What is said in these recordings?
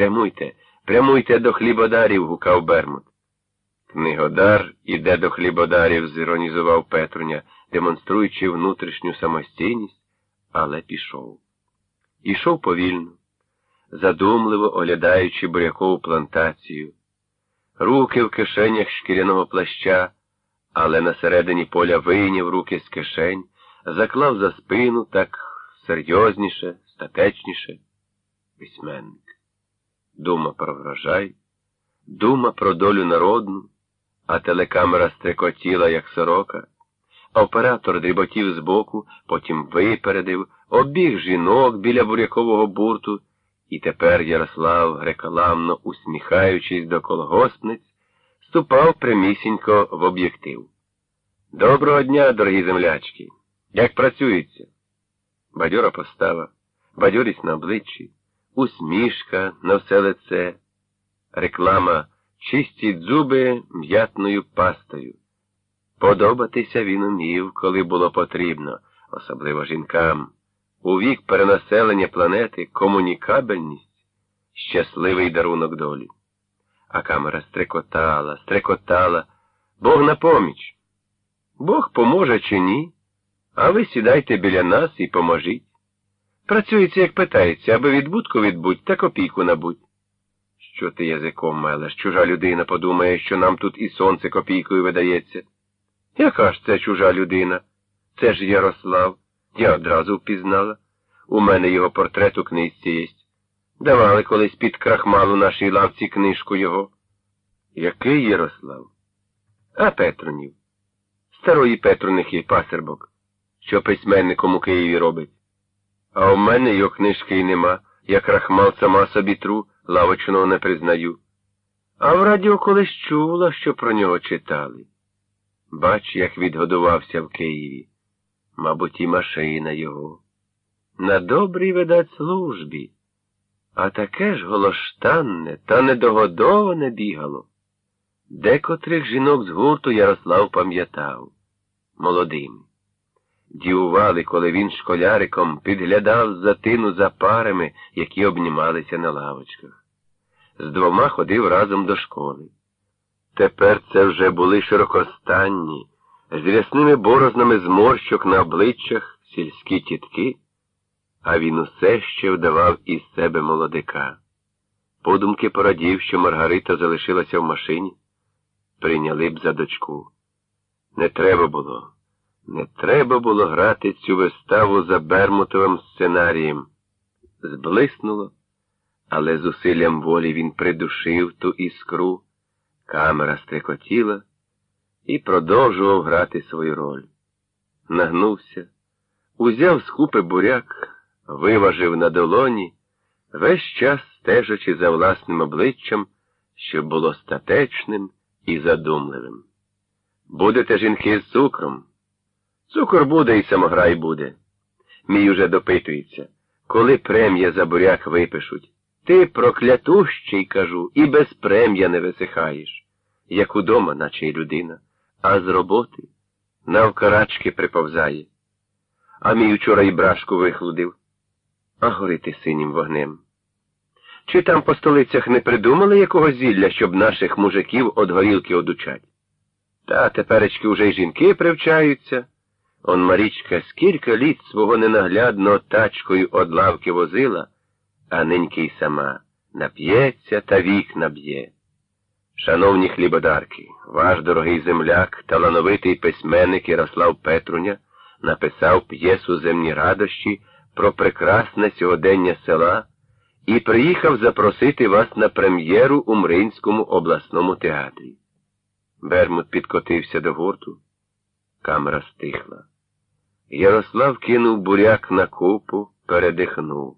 Прямуйте, прямуйте до хлібодарів, гукав Бермут. Книгодар іде до хлібодарів, зіронізував Петруня, демонструючи внутрішню самостійність, але пішов. Ішов повільно, задумливо оглядаючи бурякову плантацію, руки в кишенях шкіряного плаща, але на середині поля вийняв руки з кишень, заклав за спину так серйозніше, статечніше. Письменник. Дума про врожай, дума про долю народну, а телекамера стрекотіла, як сорока. Оператор дріботів збоку, потім випередив, обіг жінок біля бурякового бурту, і тепер Ярослав, грекаламно усміхаючись до колгоспниць, ступав прямісінько в об'єктив. Доброго дня, дорогі землячки! Як працюється? Бадьора постава, бадьорість на обличчі, усмішка на все лице, реклама чистіть зуби м'ятною пастою. Подобатися він умів, коли було потрібно, особливо жінкам. У вік перенаселення планети комунікабельність щасливий дарунок долі. А камера стрекотала, стрекотала, Бог на поміч. Бог поможе чи ні, а ви сідайте біля нас і поможіть. Працюється, як питається, аби відбутку відбудь та копійку набудь. Що ти язиком мелеш? Чужа людина подумає, що нам тут і сонце копійкою видається. Яка ж це чужа людина? Це ж Ярослав. Я одразу впізнала. У мене його портрет у книжці єсть. Давали колись під крахмалу нашій лавці книжку його. Який Ярослав? А Петрунів. Старої Петрунихи пасербок, що письменником у Києві робить. А у мене його книжки й нема, я крахмал сама собі тру, лавочного не признаю. А в радіо колись чула, що про нього читали. Бач, як відгодувався в Києві. Мабуть, і машина його. На добрій, видать, службі. А таке ж голоштанне та недогодоване бігало. Декотрих жінок з гурту Ярослав пам'ятав молодими. Дівували, коли він школяриком підглядав за тину за парами, які обнімалися на лавочках. З двома ходив разом до школи. Тепер це вже були широкостанні, з рясними борознами зморщок на обличчях сільські тітки, а він усе ще вдавав із себе молодика. Подумки порадів, що Маргарита залишилася в машині, прийняли б за дочку. Не треба було, не треба було грати цю виставу за Бермутовим сценарієм. Зблиснуло, але з усиллям волі він придушив ту іскру. Камера стрекотіла і продовжував грати свою роль. Нагнувся, узяв з купи буряк, виважив на долоні, весь час стежачи за власним обличчям, що було статечним і задумливим. Будете жінки з цукром? Цукор буде і самограй буде. Мій уже допитується, коли прем'я за буряк випишуть. Ти проклятущий, кажу, і без прем'я не висихаєш, як удома, наче й людина, а з роботи навкарачки приповзає. А мій учора й брашку вихлудив, а горити синім вогнем. Чи там по столицях не придумали якого зілля, щоб наших мужиків од горілки одучать? Та теперечки уже й жінки привчаються. Он Марічка скільки літ свого ненаглядного тачкою од лавки возила а неньки й сама нап'ється та вік наб'є. Шановні хлібодарки, ваш дорогий земляк, талановитий письменник Ярослав Петруня написав п'єсу Земні радощі про прекрасне сьогодення села і приїхав запросити вас на прем'єру у Мринському обласному театрі. Бермут підкотився до гурту. Камера стихла. Ярослав кинув буряк на купу, передихнув.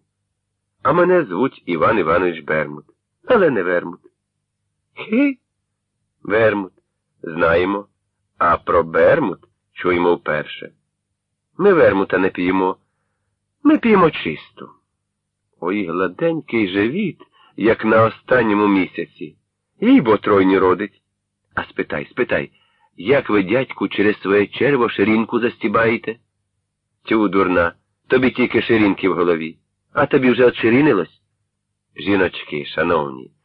А мене звуть Іван Іванович Бермут. Але не Вермут. Хі? Вермут. Знаємо. А про Бермут чуємо вперше. Ми вермута не п'ємо. Ми п'ємо чисто. Ой, гладенький живіт, як на останньому місяці. Їй бо тройні родить. А спитай, спитай, як ви, дядьку, через своє черво ширинку застібаєте? Тю, дурна, тобі тільки ширинки в голові. А тобі вже очерінилось? Жіночки, шановні,